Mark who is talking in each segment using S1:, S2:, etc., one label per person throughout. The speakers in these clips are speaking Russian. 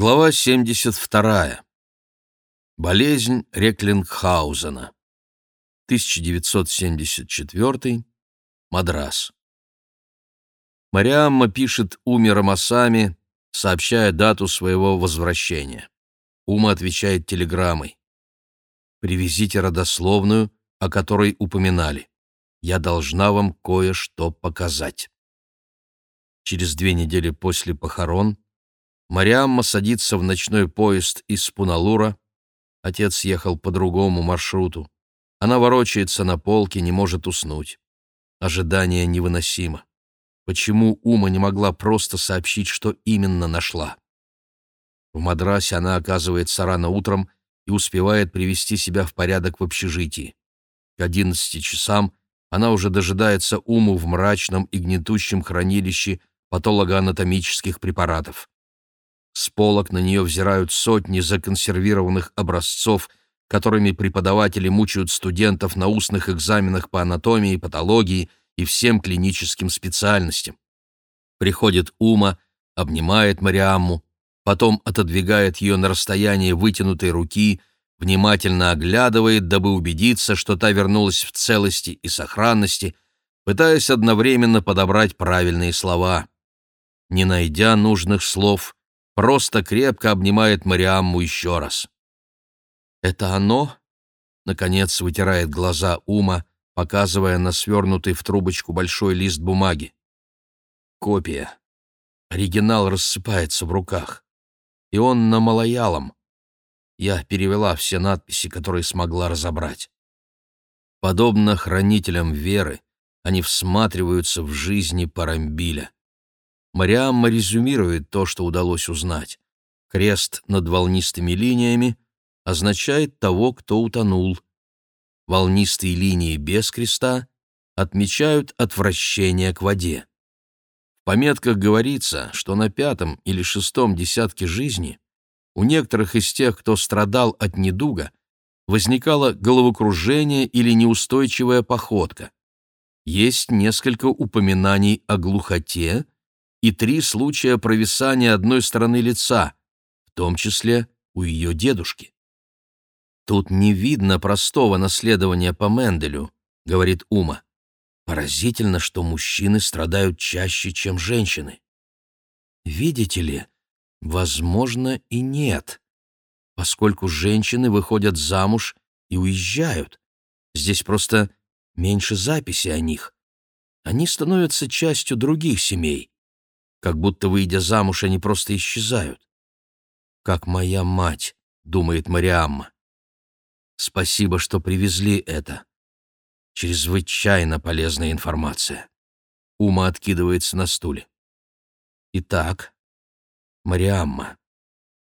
S1: Глава 72. Болезнь Реклингхаузена. 1974. Мадрас. Мариамма пишет Уме Рамасами, сообщая дату своего возвращения. Ума отвечает телеграммой. «Привезите родословную, о которой упоминали. Я должна вам кое-что показать». Через две недели после похорон Мариамма садится в ночной поезд из Пуналура. Отец ехал по другому маршруту. Она ворочается на полке, не может уснуть. Ожидание невыносимо. Почему Ума не могла просто сообщить, что именно нашла? В Мадрасе она оказывается рано утром и успевает привести себя в порядок в общежитии. К одиннадцати часам она уже дожидается Уму в мрачном и гнетущем хранилище патологоанатомических препаратов. С полок на нее взирают сотни законсервированных образцов, которыми преподаватели мучают студентов на устных экзаменах по анатомии, патологии и всем клиническим специальностям. Приходит Ума, обнимает Мариамму, потом отодвигает ее на расстояние вытянутой руки, внимательно оглядывает, дабы убедиться, что та вернулась в целости и сохранности, пытаясь одновременно подобрать правильные слова. Не найдя нужных слов, просто крепко обнимает Мариамму еще раз. «Это оно?» — наконец вытирает глаза Ума, показывая на свернутый в трубочку большой лист бумаги. Копия. Оригинал рассыпается в руках. И он на малоялом. Я перевела все надписи, которые смогла разобрать. Подобно хранителям веры, они всматриваются в жизни Парамбиля. Мариамма резюмирует то, что удалось узнать. Крест над волнистыми линиями означает того, кто утонул. Волнистые линии без креста отмечают отвращение к воде. В пометках говорится, что на пятом или шестом десятке жизни у некоторых из тех, кто страдал от недуга, возникало головокружение или неустойчивая походка. Есть несколько упоминаний о глухоте, и три случая провисания одной стороны лица, в том числе у ее дедушки. «Тут не видно простого наследования по Менделю», — говорит Ума. «Поразительно, что мужчины страдают чаще, чем женщины». «Видите ли, возможно и нет, поскольку женщины выходят замуж и уезжают. Здесь просто меньше записи о них. Они становятся частью других семей как будто, выйдя замуж, они просто исчезают. «Как моя мать», — думает Мариамма. «Спасибо, что привезли это. Чрезвычайно полезная информация». Ума откидывается на стуле. «Итак, Мариамма,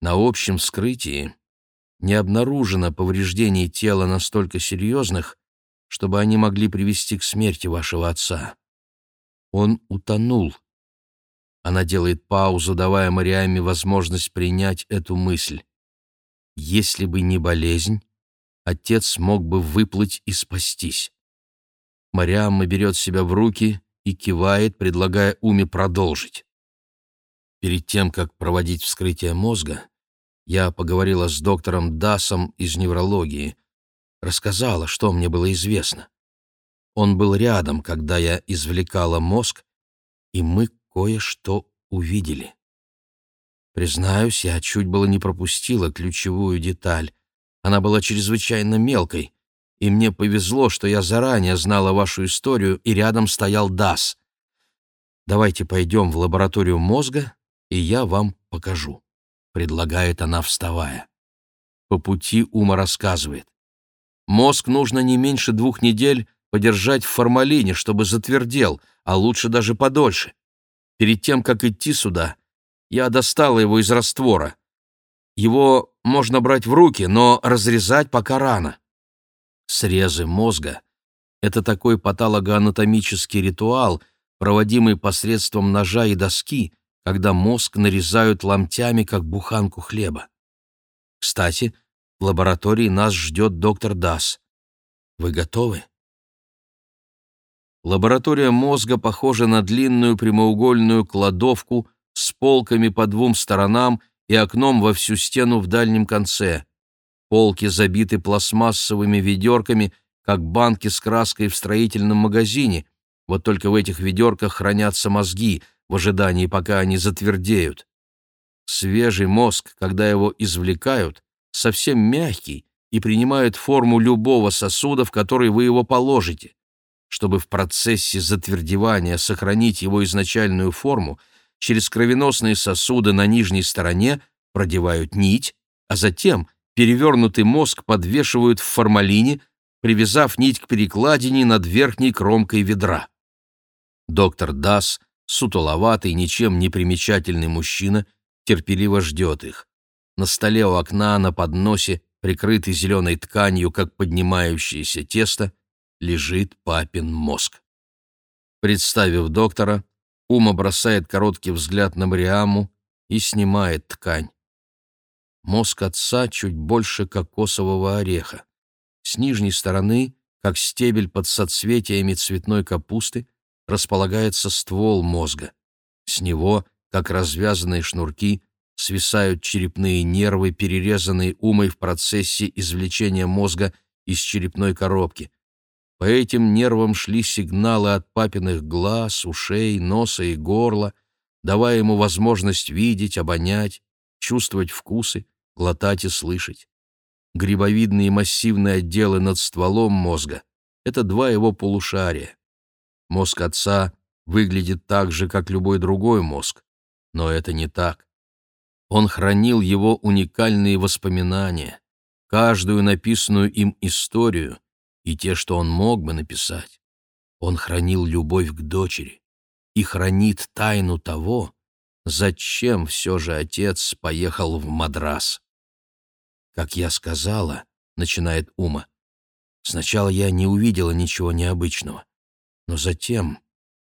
S1: на общем вскрытии не обнаружено повреждений тела настолько серьезных, чтобы они могли привести к смерти вашего отца. Он утонул» Она делает паузу, давая Мариаме возможность принять эту мысль. Если бы не болезнь, отец мог бы выплыть и спастись. Мариамма берет себя в руки и кивает, предлагая Уме продолжить. Перед тем, как проводить вскрытие мозга, я поговорила с доктором Дасом из неврологии, рассказала, что мне было известно. Он был рядом, когда я извлекала мозг, и мы кое-что увидели. Признаюсь, я чуть было не пропустила ключевую деталь. Она была чрезвычайно мелкой, и мне повезло, что я заранее знала вашу историю, и рядом стоял Дас. Давайте пойдем в лабораторию мозга, и я вам покажу», — предлагает она, вставая. По пути Ума рассказывает. «Мозг нужно не меньше двух недель подержать в формалине, чтобы затвердел, а лучше даже подольше. Перед тем, как идти сюда, я достала его из раствора. Его можно брать в руки, но разрезать пока рано. Срезы мозга — это такой патологоанатомический ритуал, проводимый посредством ножа и доски, когда мозг нарезают ломтями, как буханку хлеба. Кстати, в лаборатории нас ждет доктор Дас. Вы готовы? Лаборатория мозга похожа на длинную прямоугольную кладовку с полками по двум сторонам и окном во всю стену в дальнем конце. Полки забиты пластмассовыми ведерками, как банки с краской в строительном магазине, вот только в этих ведерках хранятся мозги в ожидании, пока они затвердеют. Свежий мозг, когда его извлекают, совсем мягкий и принимает форму любого сосуда, в который вы его положите. Чтобы в процессе затвердевания сохранить его изначальную форму, через кровеносные сосуды на нижней стороне продевают нить, а затем перевернутый мозг подвешивают в формалине, привязав нить к перекладине над верхней кромкой ведра. Доктор Дас, сутуловатый, ничем не примечательный мужчина, терпеливо ждет их. На столе у окна на подносе, прикрытый зеленой тканью, как поднимающееся тесто, лежит папин мозг. Представив доктора, Ума бросает короткий взгляд на Мариаму и снимает ткань. Мозг отца чуть больше кокосового ореха. С нижней стороны, как стебель под соцветиями цветной капусты, располагается ствол мозга. С него, как развязанные шнурки, свисают черепные нервы, перерезанные умой в процессе извлечения мозга из черепной коробки. По этим нервам шли сигналы от папиных глаз, ушей, носа и горла, давая ему возможность видеть, обонять, чувствовать вкусы, глотать и слышать. Грибовидные массивные отделы над стволом мозга — это два его полушария. Мозг отца выглядит так же, как любой другой мозг, но это не так. Он хранил его уникальные воспоминания, каждую написанную им историю и те, что он мог бы написать. Он хранил любовь к дочери и хранит тайну того, зачем все же отец поехал в Мадрас. «Как я сказала», — начинает Ума, — «сначала я не увидела ничего необычного, но затем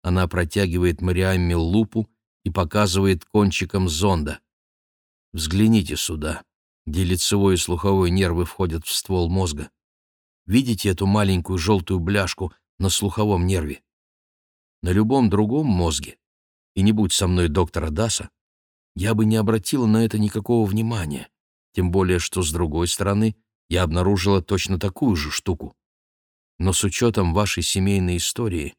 S1: она протягивает Мариамме лупу и показывает кончиком зонда. Взгляните сюда, где лицевой и слуховой нервы входят в ствол мозга. Видите эту маленькую желтую бляшку на слуховом нерве? На любом другом мозге, и не будь со мной доктора Даса, я бы не обратила на это никакого внимания, тем более что, с другой стороны, я обнаружила точно такую же штуку. Но с учетом вашей семейной истории,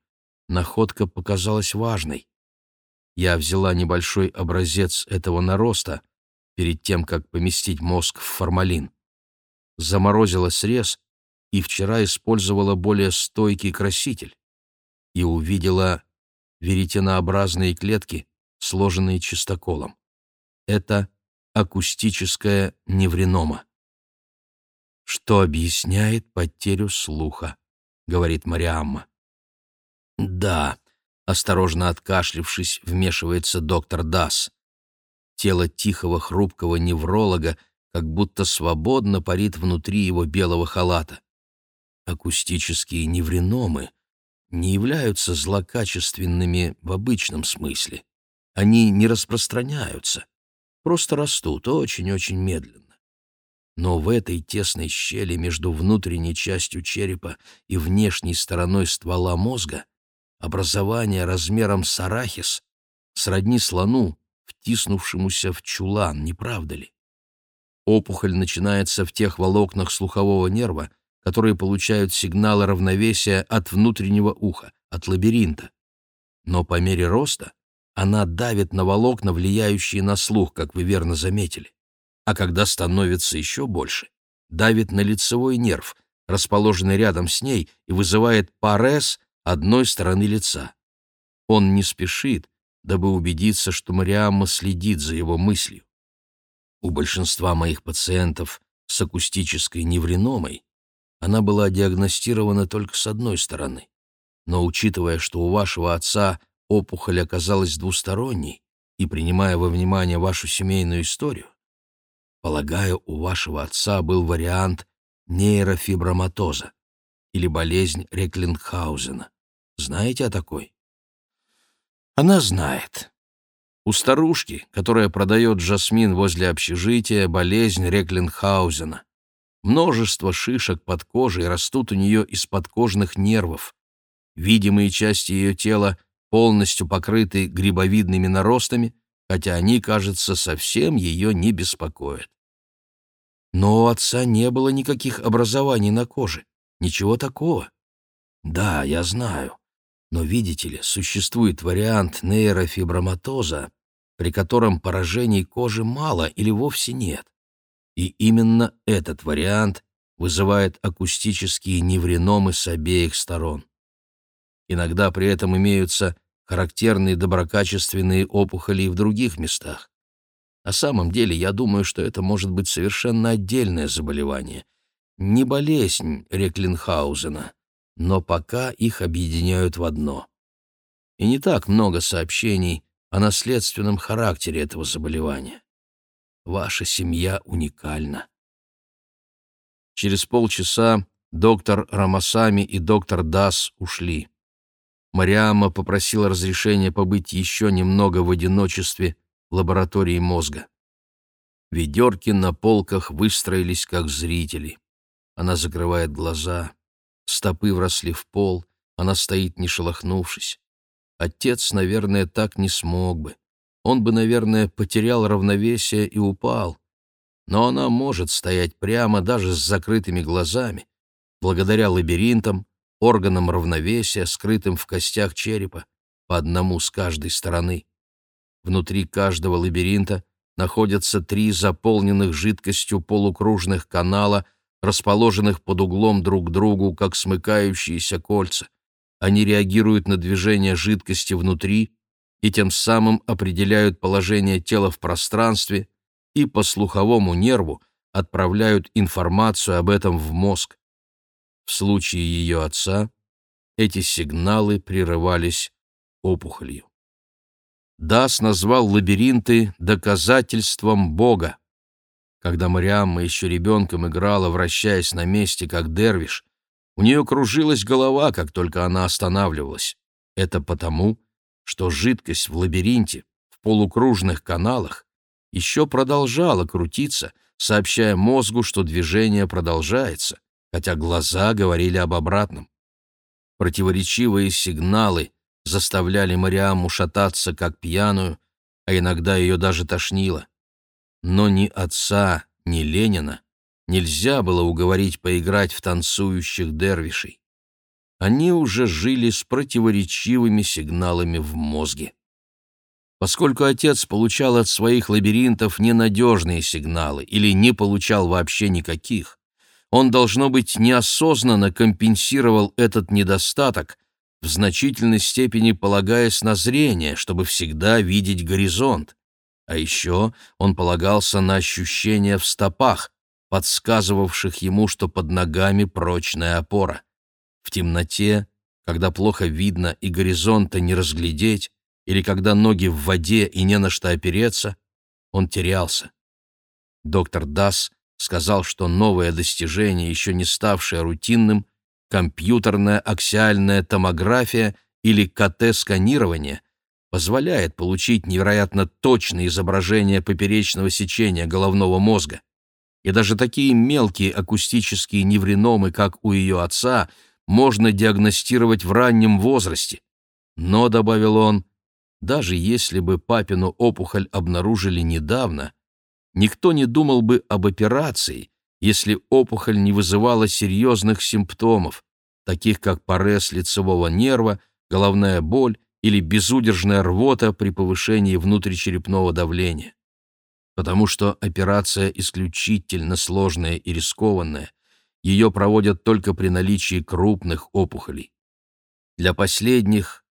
S1: находка показалась важной. Я взяла небольшой образец этого нароста перед тем, как поместить мозг в формалин. Заморозила срез и вчера использовала более стойкий краситель. И увидела веретенообразные клетки, сложенные чистоколом. Это акустическая невренома. Что объясняет потерю слуха, говорит Мариамма. Да, осторожно откашлившись, вмешивается доктор Дас. Тело тихого хрупкого невролога как будто свободно парит внутри его белого халата. Акустические невриномы не являются злокачественными в обычном смысле. Они не распространяются, просто растут очень-очень медленно. Но в этой тесной щели между внутренней частью черепа и внешней стороной ствола мозга образование размером с арахис сродни слону, втиснувшемуся в чулан, не правда ли? Опухоль начинается в тех волокнах слухового нерва, которые получают сигналы равновесия от внутреннего уха, от лабиринта. Но по мере роста она давит на волокна, влияющие на слух, как вы верно заметили. А когда становится еще больше, давит на лицевой нерв, расположенный рядом с ней, и вызывает парез одной стороны лица. Он не спешит, дабы убедиться, что Мариамма следит за его мыслью. У большинства моих пациентов с акустической невриномой она была диагностирована только с одной стороны. Но учитывая, что у вашего отца опухоль оказалась двусторонней, и принимая во внимание вашу семейную историю, полагаю, у вашего отца был вариант нейрофиброматоза или болезнь Реклингхаузена. Знаете о такой? Она знает. У старушки, которая продает жасмин возле общежития, болезнь Реклингхаузена. Множество шишек под кожей растут у нее из подкожных нервов. Видимые части ее тела полностью покрыты грибовидными наростами, хотя они, кажется, совсем ее не беспокоят. Но у отца не было никаких образований на коже, ничего такого. Да, я знаю. Но, видите ли, существует вариант нейрофиброматоза, при котором поражений кожи мало или вовсе нет. И именно этот вариант вызывает акустические невриномы с обеих сторон. Иногда при этом имеются характерные доброкачественные опухоли и в других местах. На самом деле, я думаю, что это может быть совершенно отдельное заболевание. Не болезнь Реклинхаузена, но пока их объединяют в одно. И не так много сообщений о наследственном характере этого заболевания. Ваша семья уникальна. Через полчаса доктор Рамасами и доктор Дас ушли. Мариамма попросила разрешения побыть еще немного в одиночестве в лаборатории мозга. Ведерки на полках выстроились как зрители. Она закрывает глаза, стопы вросли в пол, она стоит не шелохнувшись. Отец, наверное, так не смог бы. Он бы, наверное, потерял равновесие и упал. Но она может стоять прямо даже с закрытыми глазами, благодаря лабиринтам, органам равновесия, скрытым в костях черепа, по одному с каждой стороны. Внутри каждого лабиринта находятся три заполненных жидкостью полукружных канала, расположенных под углом друг к другу, как смыкающиеся кольца. Они реагируют на движение жидкости внутри и тем самым определяют положение тела в пространстве и по слуховому нерву отправляют информацию об этом в мозг. В случае ее отца эти сигналы прерывались опухолью. Дас назвал лабиринты доказательством Бога. Когда Мариамма еще ребенком играла, вращаясь на месте, как дервиш, у нее кружилась голова, как только она останавливалась. Это потому, что жидкость в лабиринте, в полукружных каналах, еще продолжала крутиться, сообщая мозгу, что движение продолжается, хотя глаза говорили об обратном. Противоречивые сигналы заставляли Мариаму шататься, как пьяную, а иногда ее даже тошнило. Но ни отца, ни Ленина нельзя было уговорить поиграть в танцующих дервишей. Они уже жили с противоречивыми сигналами в мозге. Поскольку отец получал от своих лабиринтов ненадежные сигналы или не получал вообще никаких, он, должно быть, неосознанно компенсировал этот недостаток, в значительной степени полагаясь на зрение, чтобы всегда видеть горизонт. А еще он полагался на ощущения в стопах, подсказывавших ему, что под ногами прочная опора. В темноте, когда плохо видно и горизонта не разглядеть, или когда ноги в воде и не на что опереться, он терялся. Доктор Дас сказал, что новое достижение, еще не ставшее рутинным, компьютерная аксиальная томография или КТ-сканирование, позволяет получить невероятно точные изображения поперечного сечения головного мозга. И даже такие мелкие акустические невриномы, как у ее отца, можно диагностировать в раннем возрасте. Но, добавил он, даже если бы папину опухоль обнаружили недавно, Никто не думал бы об операции, если опухоль не вызывала серьезных симптомов, таких как парез лицевого нерва, головная боль или безудержная рвота при повышении внутричерепного давления. Потому что операция исключительно сложная и рискованная, ее проводят только при наличии крупных опухолей. Для последних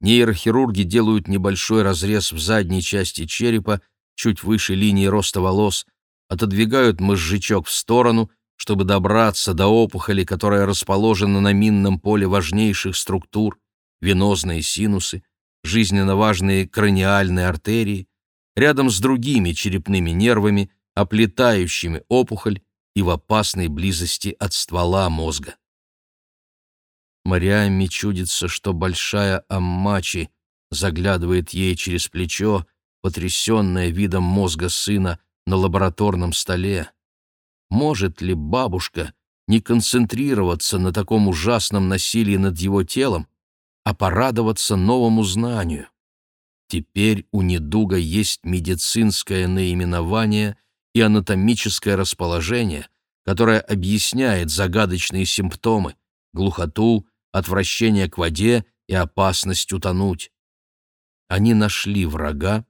S1: нейрохирурги делают небольшой разрез в задней части черепа чуть выше линии роста волос, отодвигают мозжечок в сторону, чтобы добраться до опухоли, которая расположена на минном поле важнейших структур, венозные синусы, жизненно важные краниальные артерии, рядом с другими черепными нервами, оплетающими опухоль и в опасной близости от ствола мозга. Мариамме чудится, что большая Аммачи заглядывает ей через плечо потрясенная видом мозга сына на лабораторном столе. Может ли бабушка не концентрироваться на таком ужасном насилии над его телом, а порадоваться новому знанию? Теперь у недуга есть медицинское наименование и анатомическое расположение, которое объясняет загадочные симптомы — глухоту, отвращение к воде и опасность утонуть. Они нашли врага,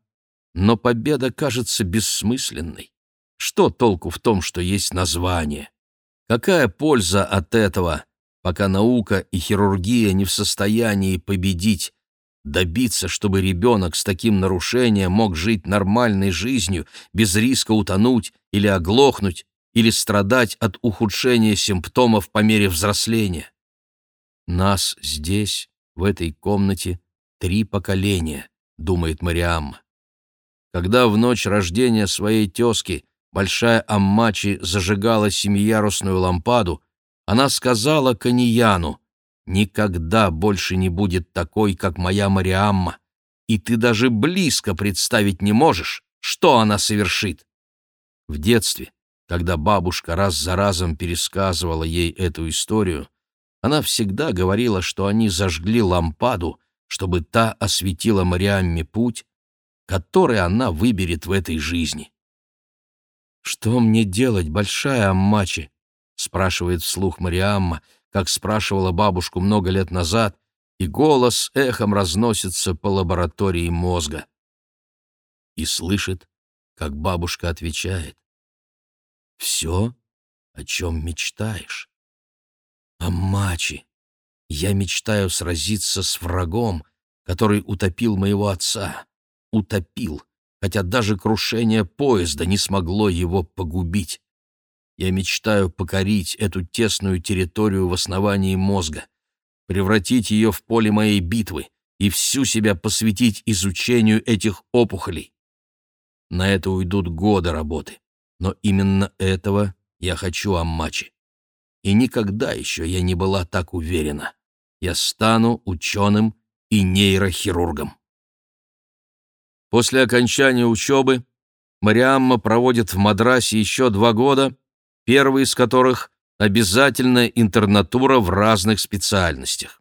S1: но победа кажется бессмысленной. Что толку в том, что есть название? Какая польза от этого, пока наука и хирургия не в состоянии победить, добиться, чтобы ребенок с таким нарушением мог жить нормальной жизнью, без риска утонуть или оглохнуть, или страдать от ухудшения симптомов по мере взросления? Нас здесь, в этой комнате, три поколения, думает Мариамма. Когда в ночь рождения своей тезки большая Аммачи зажигала семиярусную лампаду, она сказала Каньяну, «Никогда больше не будет такой, как моя Мариамма, и ты даже близко представить не можешь, что она совершит». В детстве, когда бабушка раз за разом пересказывала ей эту историю, она всегда говорила, что они зажгли лампаду, чтобы та осветила Мариамме путь, который она выберет в этой жизни. «Что мне делать, большая Аммачи?» — спрашивает вслух Мариамма, как спрашивала бабушку много лет назад, и голос эхом разносится по лаборатории мозга. И слышит, как бабушка отвечает. «Все, о чем мечтаешь. Аммачи, я мечтаю сразиться с врагом, который утопил моего отца утопил, хотя даже крушение поезда не смогло его погубить. Я мечтаю покорить эту тесную территорию в основании мозга, превратить ее в поле моей битвы и всю себя посвятить изучению этих опухолей. На это уйдут годы работы, но именно этого я хочу Аммачи. И никогда еще я не была так уверена. Я стану ученым и нейрохирургом. После окончания учебы Мариамма проводит в Мадрасе еще два года, первый из которых — обязательная интернатура в разных специальностях.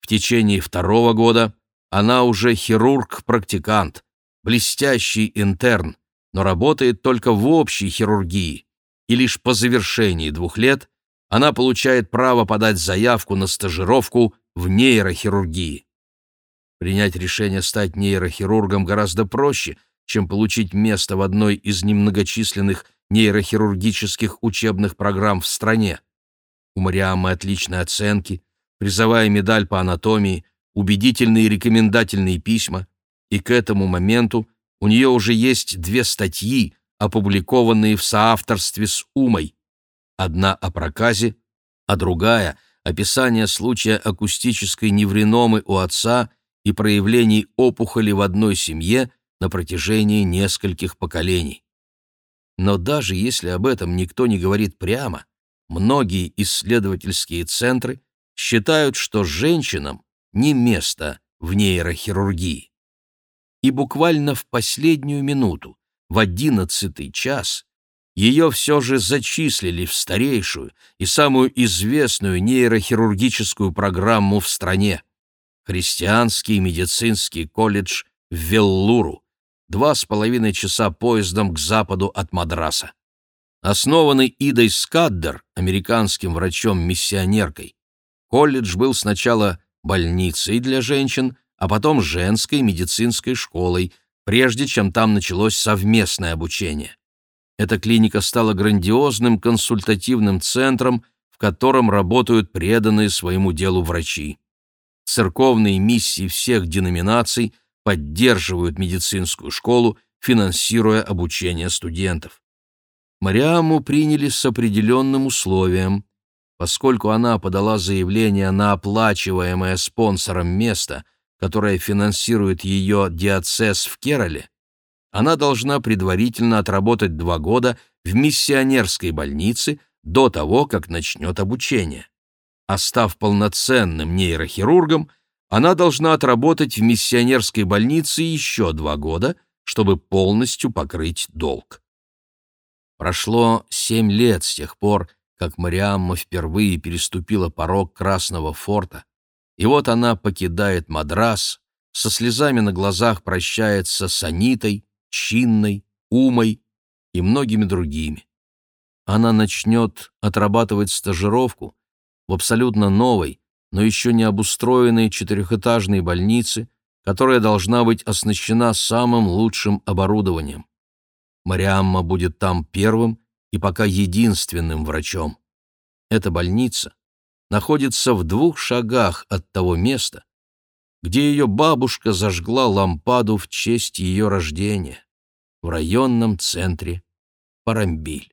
S1: В течение второго года она уже хирург-практикант, блестящий интерн, но работает только в общей хирургии, и лишь по завершении двух лет она получает право подать заявку на стажировку в нейрохирургии. Принять решение стать нейрохирургом гораздо проще, чем получить место в одной из немногочисленных нейрохирургических учебных программ в стране. У Мариамы отличные оценки, призовая медаль по анатомии, убедительные рекомендательные письма, и к этому моменту у нее уже есть две статьи, опубликованные в соавторстве с Умой. Одна о проказе, а другая — описание случая акустической невриномы у отца и проявлений опухоли в одной семье на протяжении нескольких поколений. Но даже если об этом никто не говорит прямо, многие исследовательские центры считают, что женщинам не место в нейрохирургии. И буквально в последнюю минуту, в одиннадцатый час, ее все же зачислили в старейшую и самую известную нейрохирургическую программу в стране христианский медицинский колледж в Веллуру, два с половиной часа поездом к западу от Мадраса. Основанный Идой Скаддер, американским врачом-миссионеркой, колледж был сначала больницей для женщин, а потом женской медицинской школой, прежде чем там началось совместное обучение. Эта клиника стала грандиозным консультативным центром, в котором работают преданные своему делу врачи церковные миссии всех деноминаций поддерживают медицинскую школу, финансируя обучение студентов. Мариаму приняли с определенным условием. Поскольку она подала заявление на оплачиваемое спонсором место, которое финансирует ее диацез в Кероле, она должна предварительно отработать два года в миссионерской больнице до того, как начнет обучение а став полноценным нейрохирургом, она должна отработать в миссионерской больнице еще два года, чтобы полностью покрыть долг. Прошло семь лет с тех пор, как Мариамма впервые переступила порог Красного форта, и вот она покидает Мадрас, со слезами на глазах прощается с Анитой, Чинной, Умой и многими другими. Она начнет отрабатывать стажировку в абсолютно новой, но еще не обустроенной четырехэтажной больнице, которая должна быть оснащена самым лучшим оборудованием. Мариамма будет там первым и пока единственным врачом. Эта больница находится в двух шагах от того места, где ее бабушка зажгла лампаду в честь ее рождения, в районном центре Парамбиль.